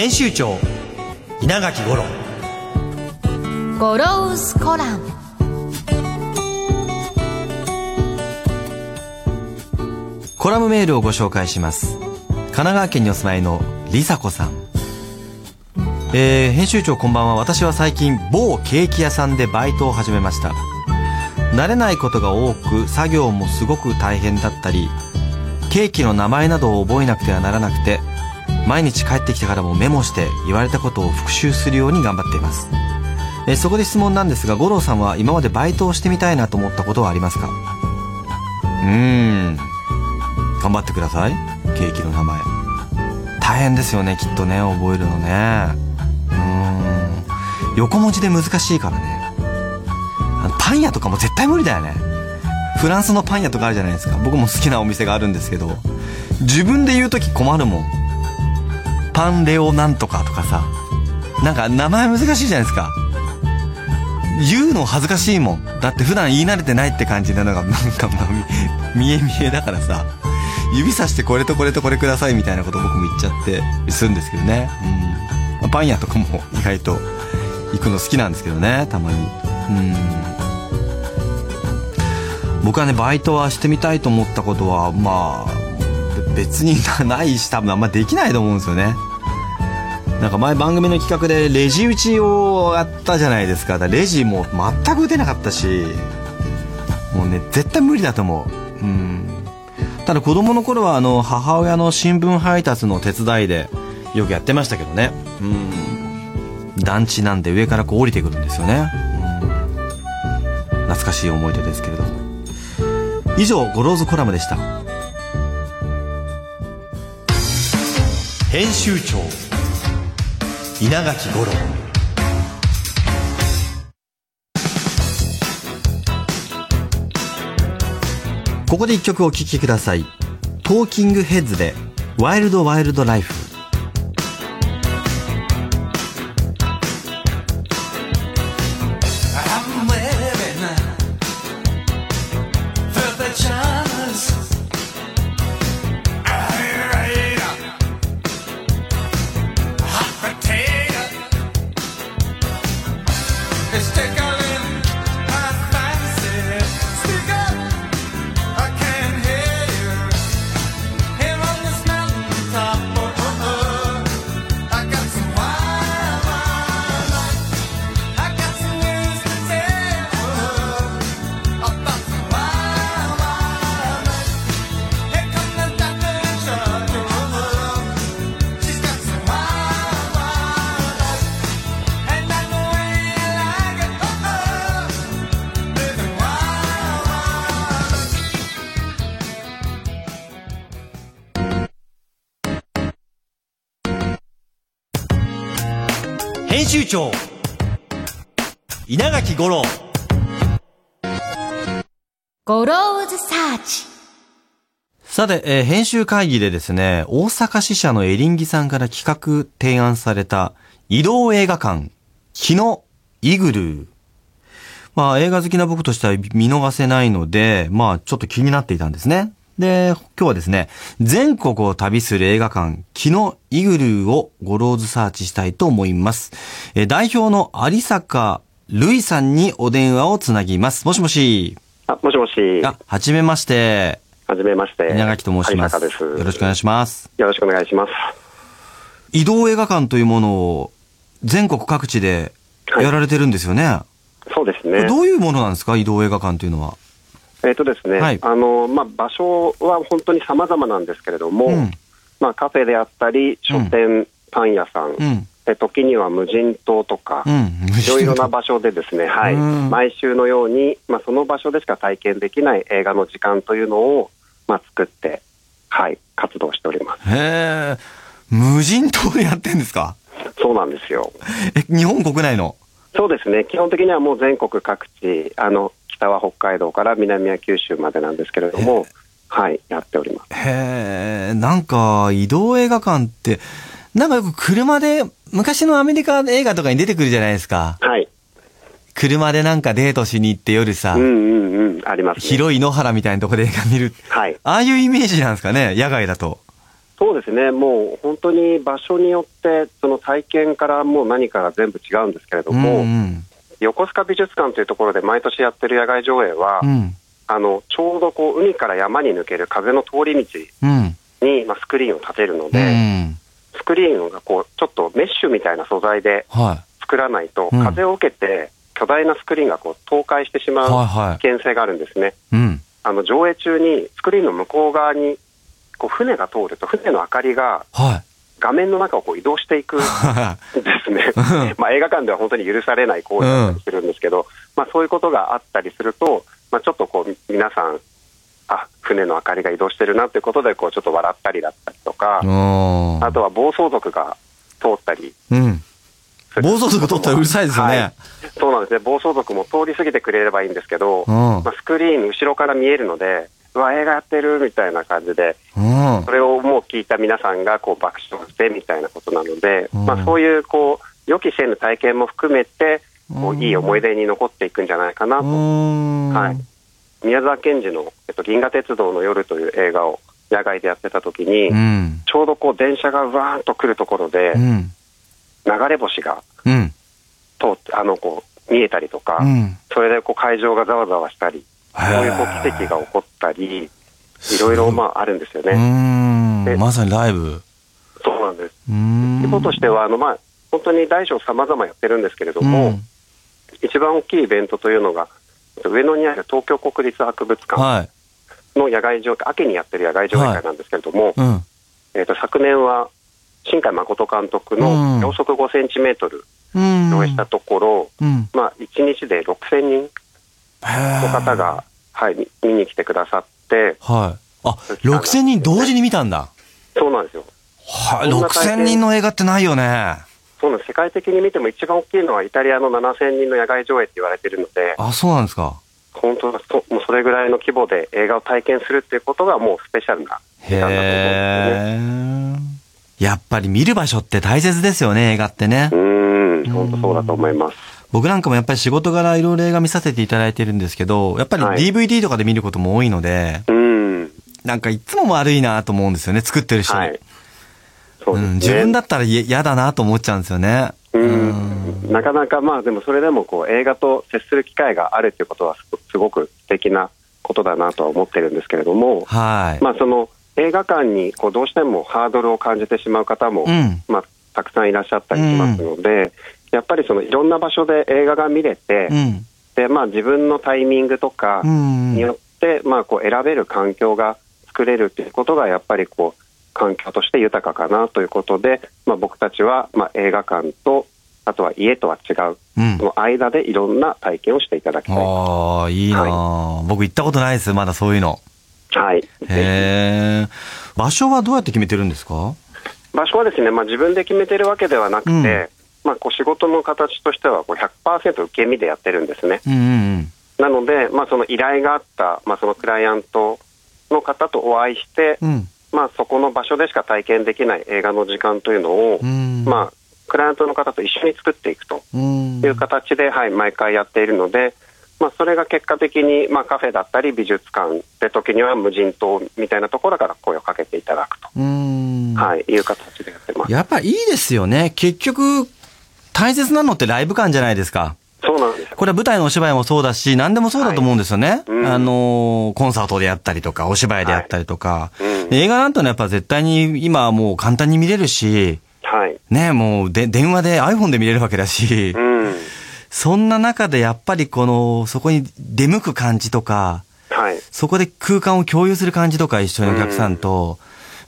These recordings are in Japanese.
編集長稲垣五郎。ゴロウスコラムコラムメールをご紹介します。神奈川県にお住まいのりさこさん。えー、編集長こんばんは。私は最近某ケーキ屋さんでバイトを始めました。慣れないことが多く作業もすごく大変だったりケーキの名前などを覚えなくてはならなくて毎日帰ってきてからもメモして言われたことを復習するように頑張っています。えそこで質問なんですが五郎さんは今までバイトをしてみたいなと思ったことはありますか？うーん。頑張ってください。ケーキの名前。大変ですよねきっとね覚えるのね。うん。横文字で難しいからね。パン屋とかも絶対無理だよね。フランスのパン屋とかあるじゃないですか。僕も好きなお店があるんですけど。自分で言う時困るもん。パンレオなんとかとかさなんか名前難しいじゃないですか。言うの恥ずかしいもん。だって普段言い慣れてないって感じなのがなんかまあ見え見えだからさ指さしてこれとこれとこれくださいみたいなこと僕も言っちゃってするんですけどね、うん。パン屋とかも意外と行くの好きなんですけどねたまに。うん。僕はねバイトはしてみたいと思ったことはまあ別になないし多分あんまできないと思うんですよね。なんか前番組の企画でレジ打ちをやったじゃないですか。レジも全く打てなかったしもうね絶対無理だと思う。うん。ただ子供の頃はあの母親の新聞配達の手伝いでよくやってましたけどね。うん。団地なんで上からこう降りてくるんですよね。うん。懐かしい思い出ですけれども。以上 Goro's コラムでした。編集長。稲垣吾郎。ここで一曲お聴きください。 Talking Heads で Wild Wild Life集長稲垣吾郎ゴローズサーチさて、えー編集会議でですね、大阪支社のエリンギさんから企画提案された移動映画館、キノイグルー。まあ映画好きな僕としては見逃せないので、まあちょっと気になっていたんですね。で、今日はですね、全国を旅する映画館、キノイグルーをゴローズサーチしたいと思います。えー代表の有坂るいさんにお電話をつなぎます。もしもし。あ、もしもし。あ、はじめまして。はじめまして。稲垣と申します。有坂です。よろしくお願いします。よろしくお願いします。移動映画館というものを全国各地でやられてるんですよね。そうですね。どういうものなんですか？移動映画館というのは。えっ、とですね、はいあの、まあ、場所は本当に様々なんですけれども、うんまあ、カフェであったり、書店、パン屋さん、うん。えで時には無人島とか、うん。いろいろな場所でですね、はい、うん毎週のように、まあ、その場所でしか体験できない映画の時間というのを、まあ、作って、はい、活動しております。へえ。無人島でやってんですか？そうなんですよ。え、日本国内の？そうですね、基本的にはもう全国各地、あの北は北海道から南は九州までなんですけれども、はい、やっております。へえ、なんか移動映画館って、なんかよく車で、昔のアメリカ映画とかに出てくるじゃないですか。はい、車でなんかデートしに行って夜さ、うんうんうん、あります、ね。広い野原みたいなとこで映画見る。はい、ああいうイメージなんですかね、野外だと。そうですね、もう本当に場所によって、その体験からもう何かが全部違うんですけれども、うん横須賀美術館というところで毎年やってる野外上映は、うん。うん。あのちょうどこう海から山に抜ける風の通り道うん。に、まあ、スクリーンを立てるのうで、ん。スクリーンがこうちょっとメッシュみたいな素材では作らないと、うん風を受けて巨大なスクリーンがこう倒壊してしい。まうはいは危険性があるんですね。い。うん。あの上映中にスクリーンの向こう側にこう船が通ると船の明かりがはい。画面の中をこう移動していくんですね。まあ映画館では本当に許されない行為だったりするんですけど、まあそういうことがあったりすると、まあちょっとこう皆さん、あ、船の明かりが移動してるなっていうことでこうちょっと笑ったりだったりとか、あとは暴走族が通ったり。うん。暴走族通ったらうるさいですよね。はい。そうなんですね。暴走族も通り過ぎてくれればいいんですけど、うん。まあ、スクリーン後ろから見えるので、うわ、映画やってるみたいな感じで、うんそ。れをもう聞いた皆さんがこう爆笑してみたいなことなので、うんまあ、そういうこう予期せぬ体験も含めて、こううんいい思い出に残っていくんじゃないかなと、うんはい、宮沢賢治の、えっと、銀河鉄道の夜という映画を野外でやってた時に、うん。ちょうどこう電車がわーんと来るところで、うん。流れ星がうん。通って、あのこう見えたりとか、うん。それでこう会場がざわざわしたり、へーそういうこう奇跡が起こったり、いろいろまああるんですようね。まさにライブ。そうなんです。うん。規模としては、あのまあ、本当に大小様々やってるんですけれども、うん一番大きいイベントというのが、上野にある東京国立博物館はい。の野外上映、秋にやってる野外上映会なんですけれども、うん。えー、と昨年は新海誠監督うんの秒速5センチメートルうん。上映したところ、うん。まあ、1日で6000人の方が、はい、見見に来てくださって、はい。あ、6000人同時に見たんだ。そうなんですよ。はい。そんな体験6000人の映画ってないよね。そうなんです世界的に見ても一番大きいのはイタリアの7000人の野外上映って言われてるので、あ、そうなんですか。本当だそもうそれぐらいの規模で映画を体験するっていうことがもうスペシャルな時間だと思うんですよね。へえ。やっぱり見る場所って大切ですよね、映画ってねう。ーん、本当そうだと思います。僕なんかもやっぱり仕事柄いろいろ映画見させていただいてるんですけど、やっぱりはい DVD とかで見ることも多いので、うーん、なんかいつも悪いなと思うんですよね、作ってる人に。はい。そうですね。うん、自分だったら嫌嫌だなと思っちゃうんですよね。うん、なかなかまあでもそれでもこう映画と接する機会があるっていうことはすすごく素敵なことだなとは思ってるんですけれども、はい。まあその映画館にこうどうしてもハードルを感じてしまう方も、うん。まあたくさんいらっしゃったりしますので、やっぱりそのいろんな場所で映画が見れて、うん。でまあ自分のタイミングとかうん。によって、まあこう選べる環境が作れるっていうことがやっぱりこう環境として豊かかなということで、まあ、僕たちはまあ映画館とあとは家とは違ううんそ。の間でいろんな体験をしていただきたい。ああ、いいなあ、僕行ったことないです、まだそういうの。はい。ぜへえ。場所はどうやって決めてるんですか？ひ場所はですね、まあ、自分で決めてるわけではなくて、うんまあ、こう仕事の形としてはこう100%受け身でやってるんですね。うんうんなので、まあ、その依頼があった、まあ、そのクライアントの方とお会いして、うん。うん。まあ、そこの場所でしか体験できない映画の時間というのを、うん。まあ、クライアントの方と一緒に作っていくとうん。いう形で、はい、毎回やっているので、まあ、それが結果的に、まあ、カフェだったり美術館で時には無人島みたいなところから声をかけていただくと、うん。はい、いう形でやってます。やっぱいいですよね。結局、大切なのってライブ感じゃないですか。そうなんですよ。これは舞台のお芝居もそうだし、何でもそうだと思うんですよね。うんあのーコンサートでやったりとか、お芝居でやったりとか。うん映画なんてのはやっぱ絶対に今はもう簡単に見れるし、はい。ね、もうで電話で iPhone で見れるわけだし、うん。そんな中でやっぱりこの、そこに出向く感じとか、はい。そこで空間を共有する感じとか一緒にお客さんと、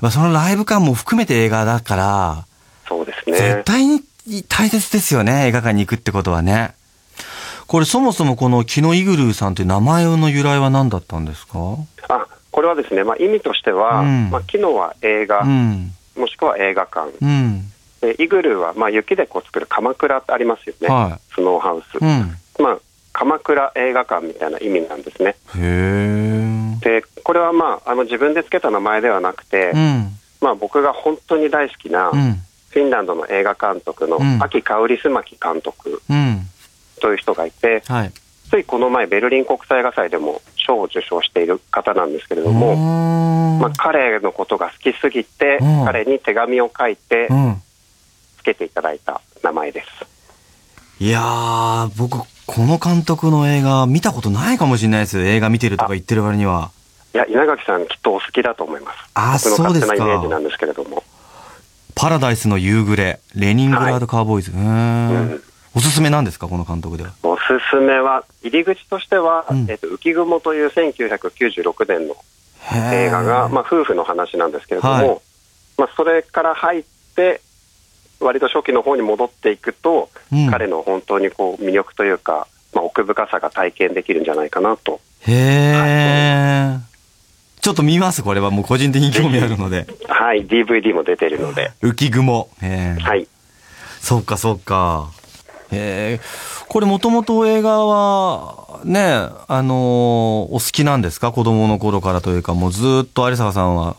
まあそのライブ感も含めて映画だから、そうですね。絶対に大切ですよね、映画館に行くってことはね。これそもそもこのキノイグルーさんって名前の由来は何だったんですか？あこれはですね、まあ、意味としては、うんまあ、キノは映画、うん。もしくは映画館、うん。でイグルーはまあ雪でこう作る鎌倉ってありますよね、はスノーハウス、うん。まあ、鎌倉映画館みたいな意味なんですね。へえ。でこれはまああの自分でつけた名前ではなくて、うん。まあ、僕が本当に大好きなうん。フィンランドの映画監督のうん秋カウリスマキ監督うん。という人がいて、はい。ついこの前ベルリン国際映画祭でも賞を受賞している方なんですけれども、もまあ、彼のことが好きすぎて、うん彼に手紙を書いてうん。つけていただいた名前です。いやー、僕、この監督の映画見たことないかもしれないです。映画見てるとか言ってる割には。いや、稲垣さんきっとお好きだと思います。あ僕の勝手なそうですかイメージなんですけれども。パラダイスの夕暮れ、レニングラードカーボーイズ。うーんうんおすすめなんですか、この監督では？おすすめは、入り口としては、うんえっと、浮雲という1996年の映画が、まあ、夫婦の話なんですけれども、はいまあ、それから入って、割と初期の方に戻っていくと、うん彼の本当にこう魅力というか、まあ、奥深さが体験できるんじゃないかなと。へー。ちょっと見ます、これは。もう個人的に興味あるので。はい、DVD も出てるので、浮雲。へーはい。そうか、そうか。へえ。これもともと映画は、ね、あのーお好きなんですか？子供の頃からというか、もうずーっと有坂さんは。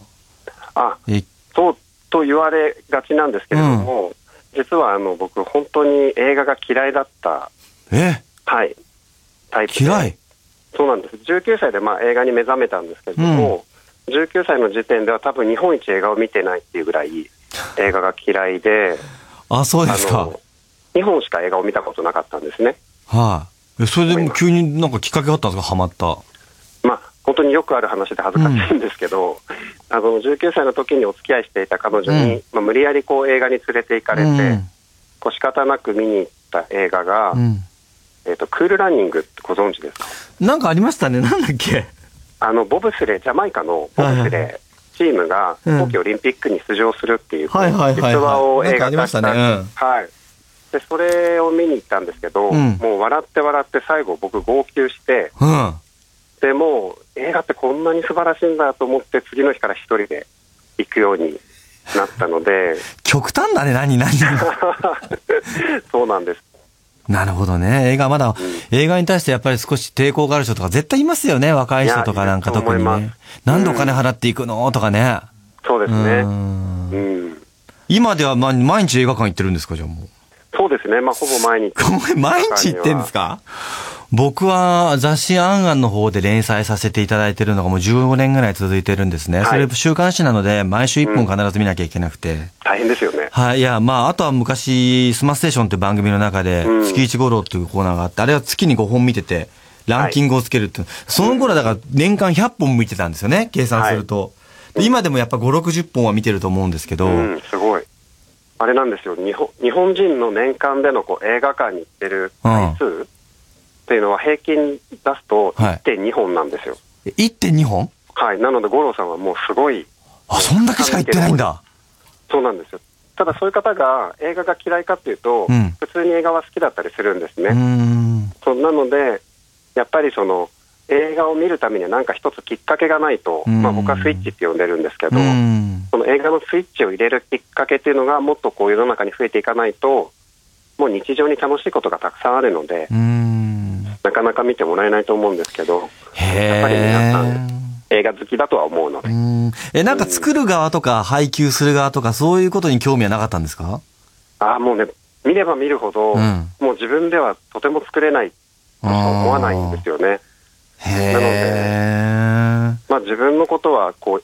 あ、え、そうと言われがちなんですけれども、実はあの僕、本当に映画が嫌いだった、え？はい、タイプで嫌い？そうなんです。19歳でまあ映画に目覚めたんですけれども、19歳の時点では多分日本一映画を見てないっていうぐらい映画が嫌いで、あ、そうであすか。の、日本しか映画を見たことなかったんですね。はい、えそれでも急になんかきっかけがあったんですか？ハマった。まあ、本当によくある話で恥ずかしいんですけど、あの、19歳の時にお付き合いしていた彼女に、うんまあ、無理やりこう映画に連れて行かれて、うんこう仕方なく見に行った映画が、うん。えっ、と、クールランニングってご存知ですか？なんかありましたね。なんだっけ？あの、ボブスレー、ジャマイカのボブスレー、チームがうん。冬季オリンピックに出場するっていう、はいはい実話を映画化したりましたね。うん。はい。で、それを見に行ったんですけど、うん。もう笑って笑って最後僕号泣して、うん。で、もう映画ってこんなに素晴らしいんだと思って次の日から一人で行くようになったので、極端だね、何、何。そうなんです。なるほどね。映画まだ、映画に対してやっぱり少し抵抗がある人とか絶対いますよね。若い人とかなんか特にね思います。なんでお金払っていくのとかね。うそうですね。んうん。今ではま毎日映画館行ってるんですかじゃあもう。そうですね。まあ、ほぼ毎日。毎日行ってんですか？僕は雑誌アンアンの方で連載させていただいてるのがもう15年ぐらい続いてるんですね。はいそれ週刊誌なので毎週1本必ず見なきゃいけなくて。大変ですよね。はい、いや、まあ、あとは昔、スマステーションっていう番組の中でう、ん月一五郎っていうコーナーがあって、あれは月に5本見てて、ランキングをつけるっていう、その頃はだから年間100本見てたんですよね、計算すると。で今でもやっぱ5、60本は見てると思うんですけど、うん、すごい。あれなんですよ。日本日本人の年間でのこう映画館に行ってる回数っていうのは平均出すとはい1.2本なんですよ。え1.2本？はい。なので、五郎さんはもうすごい、あ、そんだけしか行ってないんだ。そうなんですよ。ただそういう方が映画が嫌いかっていうと、うん普通に映画は好きだったりするんですね。うーん。そうなので、やっぱりその、映画を見るためには何か一つきっかけがないと、うんまあ僕はスイッチって呼んでるんですけうど、ん。その映画のスイッチを入れるきっかけっていうのがもっとこう世の中に増えていかないと、もう日常に楽しいことがたくさんあるので、うーん。なかなか見てもらえないと思うんですけど、へやっぱり皆さえん。映画好きだとは思うので、うんえ、なんか作る側とか配給する側とかそういうことに興味はなかったんですか？ああ、もうね、見れば見るほど、うんもう自分ではとても作れないと思わないんですよね。へなのえ。まあ自分のことは、こう、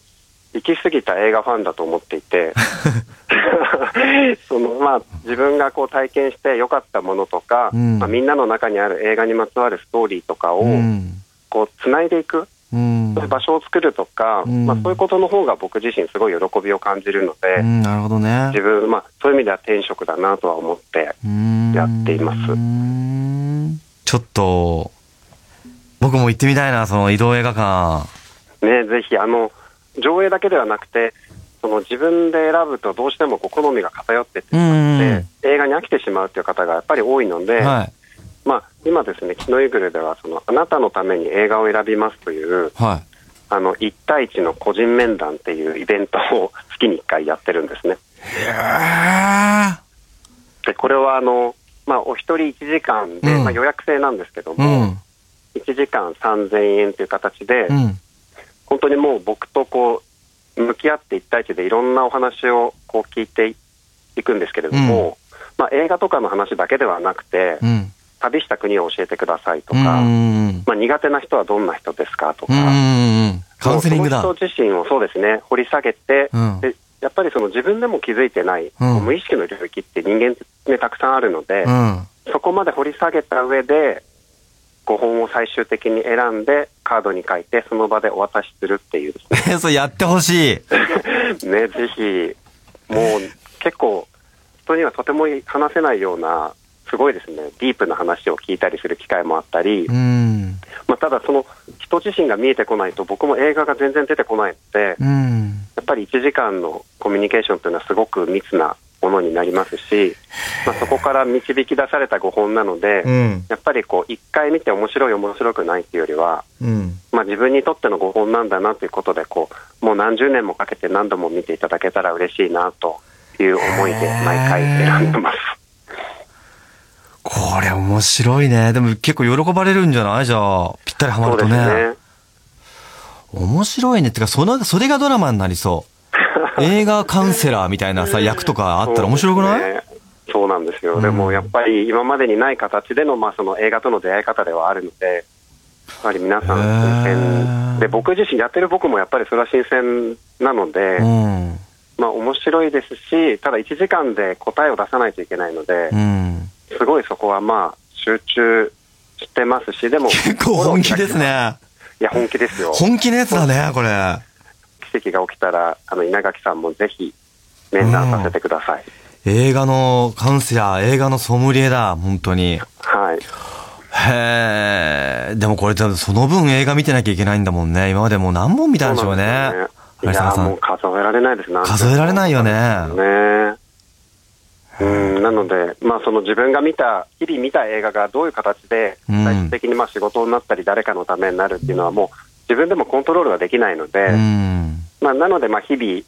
行き過ぎた映画ファンだと思っていて、そのまあ自分がこう体験して良かったものとか、うんまあ、みんなの中にある映画にまつわるストーリーとかを、うん。こう、つないでいく、うんそういう場所を作るとか、うんまあそういうことの方が僕自身すごい喜びを感じるので、うん、なるほどね。自分、まあそういう意味では天職だなとは思って、やっていますうんちょっと、僕も行ってみたいな、その移動映画館。ね、ぜひ、あの、上映だけではなくて、その自分で選ぶとどうしてもこう好みが偏ってってしまって、映画に飽きてしまうっていう方がやっぱり多いので、はい。まあ、今ですね、キノイグルではその、あなたのために映画を選びますという、はい。あの、1対1の個人面談っていうイベントを月に1回やってるんですね。へで、これはあの、まあ、お一人1時間で、うんまあ、予約制なんですけどー。うも、ん。1時間3000円という形で、うん。本当にもう僕とこう、向き合って1対1でいろんなお話をこう聞いていくんですけれども、まあ、映画とかの話だけではなくて、うん。旅した国を教えてくださいとうん。か、うん。まあ、苦手な人はどんな人ですかとか、うん。うん。カウンセリングだも。うその人自身をそうですね、掘り下げて、うんでやっぱりその自分でも気づいてない、うん無意識の領域って人間ね、たくさんあるので、うん。そこまで掘り下げた上で、5本を最終的に選んで、カードに書いて、その場でお渡しするっていうね、え、そうやってほしい。ねぜひ、もう結構、人にはとても話せないような、すごいですね、ディープな話を聞いたりする機会もあったり、うん。まあ、ただ、その人自身が見えてこないと、僕も映画が全然出てこないので、うん。やっぱり1時間のコミュニケーションというのはすごく密なものになりますし、まあ、そこから導き出された5本なので、うん。やっぱりこう1回見て面白い、面白くないっていうよりは、うん。まあ、自分にとっての5本なんだなということでこう、もう何十年もかけて何度も見ていただけたら嬉しいなという思いで毎回選んでます。これ面白いね。でも結構喜ばれるんじゃない？じゃあ、ぴったりハマそうでするとね。ね。面白いね。ってか、その、それがドラマになりそう。映画カウンセラーみたいなさ、役とかあったら面白くない、そうなんですよ、うんでもやっぱり今までにない形での,、まあその映画との出会い方ではあるので、やっぱり皆さん、新鮮で、僕自身やってる僕もやっぱりそれは新鮮なので、うん。まあ面白いですし、ただ1時間で答えを出さないといけないのでう、ん。すごいそこはまあ集中してますし、でも、結構本気です。ね。いや、本気ですよ。本気のやつだね、これ。奇跡が起きたら、あの稲垣さんもぜひ面談させてください。映画のカウンセラー、映画のソムリエだ、本当に。はい。へえ。でもこれ、その分映画見てなきゃいけないんだもんね。今までもう何本見たんでしょうね。そうねいや、もう。数えられないですな数えられないよね。ねうん、なので、まあ、その自分が見た、日々見た映画がどういう形で、うん最終的にまあ仕事になったり、誰かのためになるっていうのは、もう自分でもコントロールはできないので、うん。まあ、なので、まあ日々、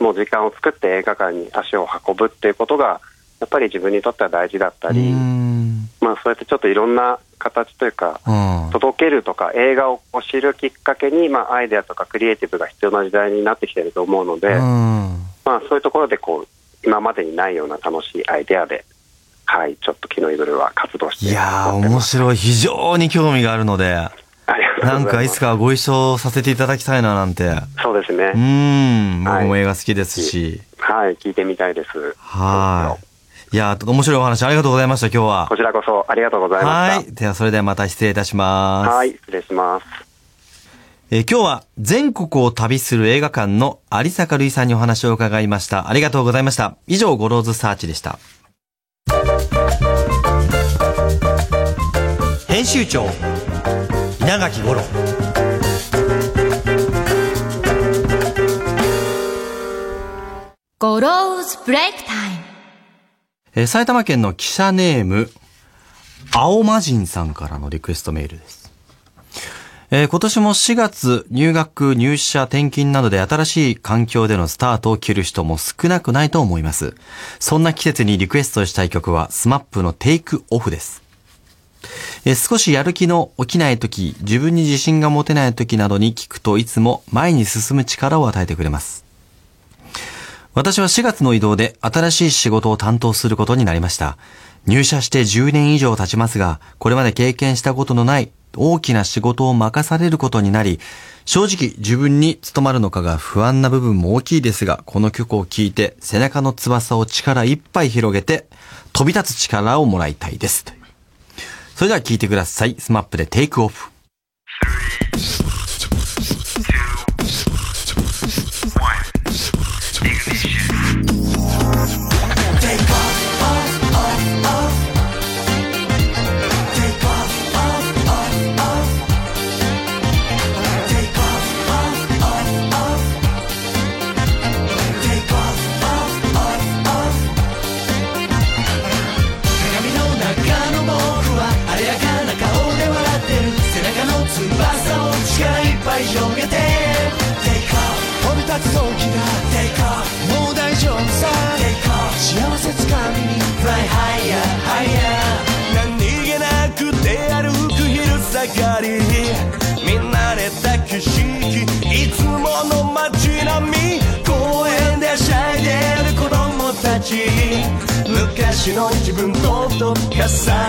もう時間を作って映画館に足を運ぶっていうことが、やっぱり自分にとっては大事だったり、うん。まあ、そうやってちょっといろんな形というか、うん。届けるとか映画を知るきっかけに、まあ、アイデアとかクリエイティブが必要な時代になってきてると思うので、うん。まあ、そういうところでこう今までにないような楽しいアイデアで、はい、ちょっと昨日イブルは活動していや面白い。非常に興味があるので、ないんかいつかご一緒させていただきたいななんて。そうですね、うん。僕もはい映画好きですし。はい、聞いてみたいです。はい。いやー、面白いお話ありがとうございました、今日はこ。ちらこそありがとうございましはい。では、それではまた失礼いたします。た。はい、失礼します。えー今日は全国を旅する映画館の有坂塁さんにお話を伺いました。ありがとうございました。以上、ゴローズサーチでした。編集長稲垣吾郎ゴローズブレイクタイムえー埼玉県の記者ネーム、青魔人さんからのリクエストメールです。えー今年も4月、入学、入社、転勤などで新しい環境でのスタートを切る人も少なくないと思います。そんな季節にリクエストしたい曲は、 SMAP のテイクオフです。え少しやる気の起きない時、自分に自信が持てない時などに聞くといつも前に進む力を与えてくれます。私は4月の異動で新しい仕事を担当することになりました。入社して10年以上経ちますが、これまで経験したことのない大きな仕事を任されることになり、正直自分に務まるのかが不安な部分も大きいですが、この曲を聴いて背中の翼を力いっぱい広げて飛び立つ力をもらいたいです。それでは聴いてください。スマップでテイクオフ。の自分とと重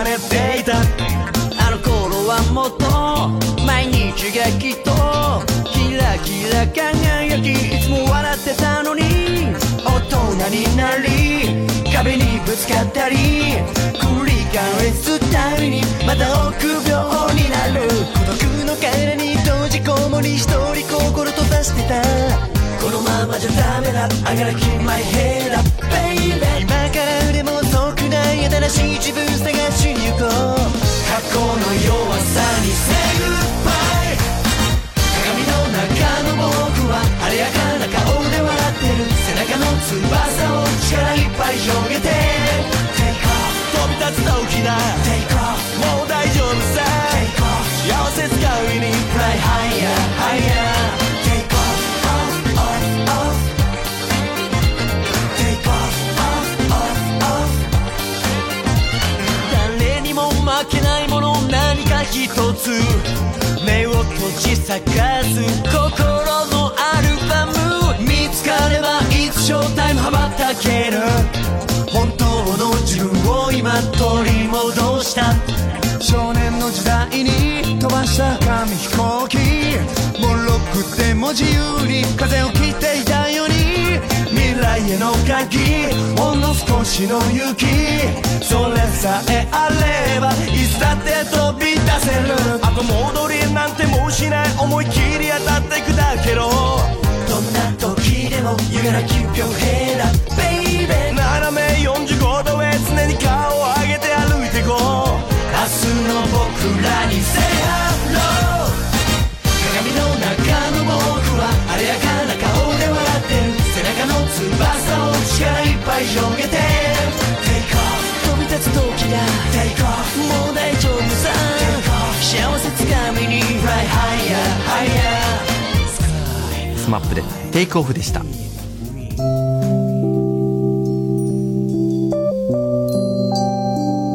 ねていたあの頃はもっと毎日がきっとキラキラ輝きいつも笑ってたのに大人になり壁にぶつかったり繰り返すたびにまた臆病になる孤独の殻に閉じこもり一人心閉ざしてたこのままじゃダメだ I gotta keep my head up baby 今からでも遅くない新しい自分探しに行こう過去の弱さに Say goodbye 鏡の中の僕は晴れやかな顔で笑ってる背中の翼を力いっぱい広げて Take off. 飛び立つ時だ。Take off. もう大丈夫さ。Take off. 幸せつかみに Fly higher higher. 一つ目を閉じ咲かず心のアルバム見つかればいつショータイム羽ばたける。本当の自分を今取り戻した。少年の時代に飛ばした紙飛行機。もろくても自由に風を切っていた。ように未来への鍵ほんの少しの勇気。それさえあればいつだって飛び出せる。後戻りなんてもうしない思い切り当たっていくだけど。どんな時でも You gotta keep your head up baby 斜め45度へ常に顔を上げて歩いてこう。明日の僕ら広げて Take off 飛び立つ時だ Take off もう大丈夫さ Take off 幸せつかみに Fly higher higher スマップでテイクオフでした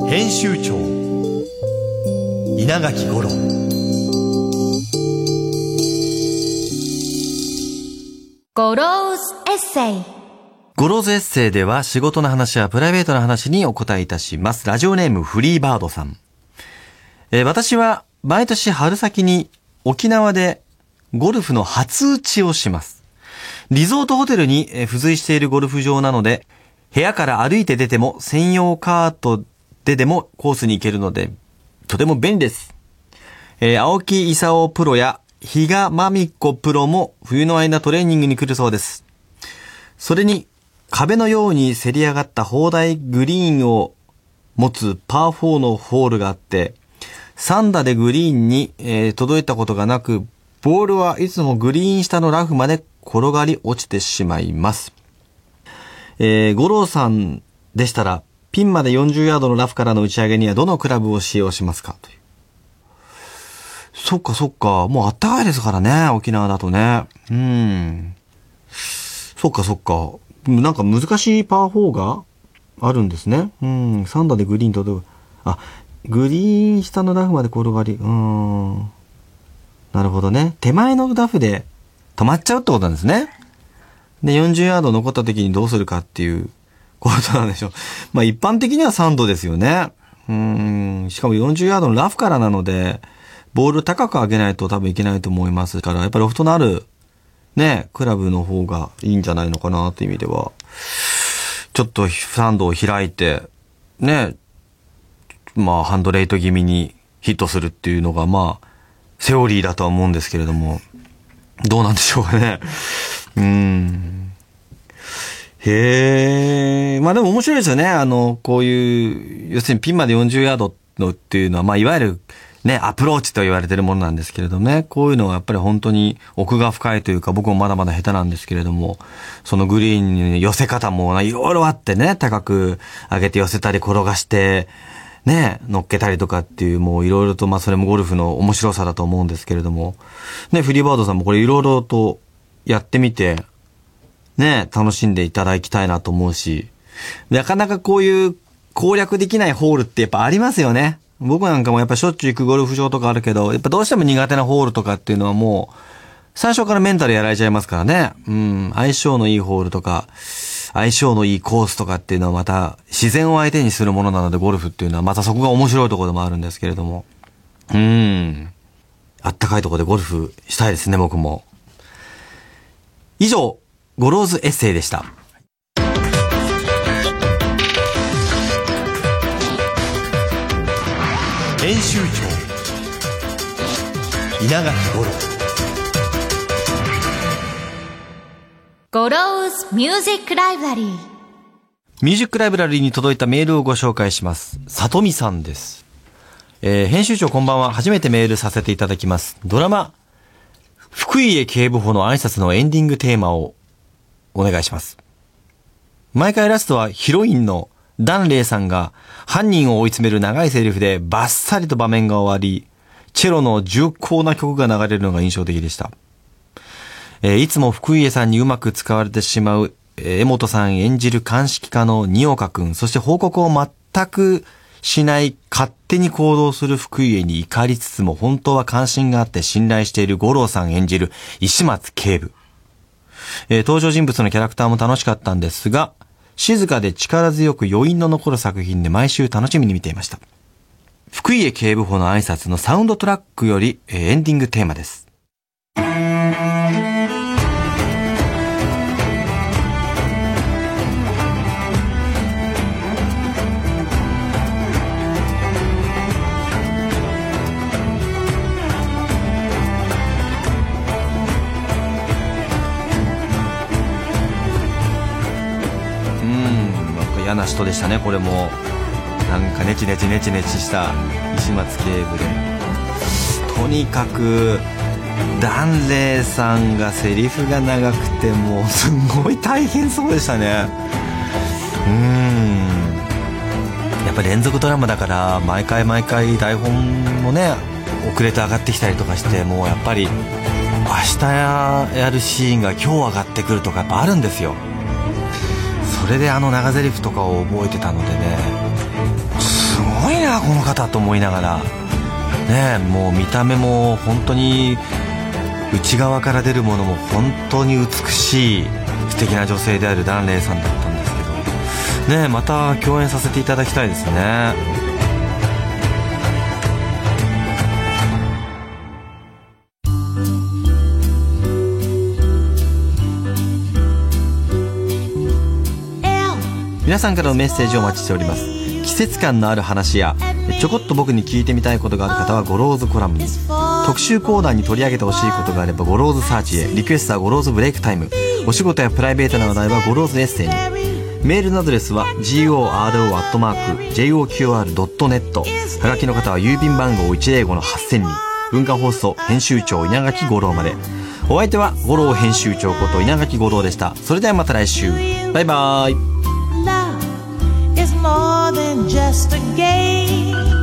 編集長稲垣五郎ゴローズエッセイゴローズエッセイでは仕事の話やプライベートな話にお答えいたします。ラジオネームフリーバードさん。えー私は毎年春先に沖縄でゴルフの初打ちをします。リゾートホテルに付随しているゴルフ場なので、部屋から歩いて出ても専用カートででもコースに行けるので、とても便利です。えー青木勲プロや比嘉真美子プロも冬の間トレーニングに来るそうです。それに、壁のようにせり上がった砲台グリーンを持つパー4のホールがあって、3打でグリーンに、えー届いたことがなく、ボールはいつもグリーン下のラフまで転がり落ちてしまいます。えー、五郎さんでしたら、ピンまで40ヤードのラフからの打ち上げにはどのクラブを使用しますか？という。そっかそっか。もうあったかいですからね、沖縄だとね。うん。そっかそっか。なんか難しいパー4があるんですね。うん。3打でグリーン届く。あ、グリーン下のラフまで転がり。うん。なるほどね。手前のラフで止まっちゃうってことなんですね。で、40ヤード残った時にどうするかっていうことなんでしょう。まあ一般的には3度ですよね。うん。しかも40ヤードのラフからなので、ボール高く上げないと多分いけないと思いますから、やっぱりロフトのある、ね、クラブの方がいいんじゃないのかなっていう意味では、ちょっとサンドを開いて、ね、まあハンドレイト気味にヒットするっていうのが、まあ、セオリーだとは思うんですけれども、どうなんでしょうかね。うーん。へえ、まあでも面白いですよね。あの、こういう、要するにピンまで40ヤードのっていうのは、まあいわゆるね、アプローチと言われてるものなんですけれどね、こういうのはやっぱり本当に奥が深いというか、僕もまだまだ下手なんですけれども、そのグリーンに寄せ方もいろいろあってね、高く上げて寄せたり転がして、ね、乗っけたりとかっていう、もういろいろと、まあそれもゴルフの面白さだと思うんですけれども、ね、フリーバードさんもこれいろいろとやってみて、ね、楽しんでいただきたいなと思うし、なかなかこういう攻略できないホールってやっぱありますよね。僕なんかもやっぱしょっちゅう行くゴルフ場とかあるけど、やっぱどうしても苦手なホールとかっていうのはもう、最初からメンタルやられちゃいますからね。うん、相性のいいホールとか、相性のいいコースとかっていうのはまた自然を相手にするものなのでゴルフっていうのはまたそこが面白いところでもあるんですけれども。うん。あったかいところでゴルフしたいですね、僕も。以上、ゴローズエッセイでした。編集長稲垣吾郎ゴローズミュージックライブラリーミュージックライブラリーに届いたメールをご紹介します。さとみさんです。えー編集長こんばんは。初めてメールさせていただきます。ドラマ、福井へ警部補の挨拶のエンディングテーマをお願いします。毎回ラストはヒロインのダンレイさんが犯人を追い詰める長いセリフでバッサリと場面が終わり、チェロの重厚な曲が流れるのが印象的でした。えーいつも福井江さんにうまく使われてしまう、えー江本さん演じる鑑識課の二岡くん、そして報告を全くしない、勝手に行動する福井江に怒りつつも本当は関心があって信頼している五郎さん演じる石松警部。えー登場人物のキャラクターも楽しかったんですが、静かで力強く余韻の残る作品で毎週楽しみに見ていました。福井へ警部補の挨拶のサウンドトラックより、えーエンディングテーマです。嫌な人でしたね、これも。なんかネチネチネチネチした石松警部で。とにかく、ダンレイさんがセリフが長くて、もうすごい大変そうでしたね。うん。やっぱ連続ドラマだから、毎回毎回台本もね、遅れて上がってきたりとかして、もうやっぱり、明日やるシーンが今日上がってくるとかやっぱあるんですよ。それであの長台詞とかを覚えてたのでねすごいなこの方と思いながら。ねもう見た目も本当に内側から出るものも本当に美しい素敵な女性である檀れいさんだったんですけど。ねまた共演させていただきたいですね。皆さんからのメッセージをお待ちしております。季節感のある話やちょこっと僕に聞いてみたいことがある方はゴローズコラム。に特集コーナーに取り上げてほしいことがあればゴローズサーチへ。リクエストはゴローズブレイクタイム。お仕事やプライベートな話題はゴローズエッセイにメールのアドレスは goro.joqr.net はがきの方は郵便番号105-8000に文化放送編集長稲垣吾郎まで。お相手は吾郎編集長こと稲垣吾郎でした。それではまた来週。バイバーイ。More than just a game.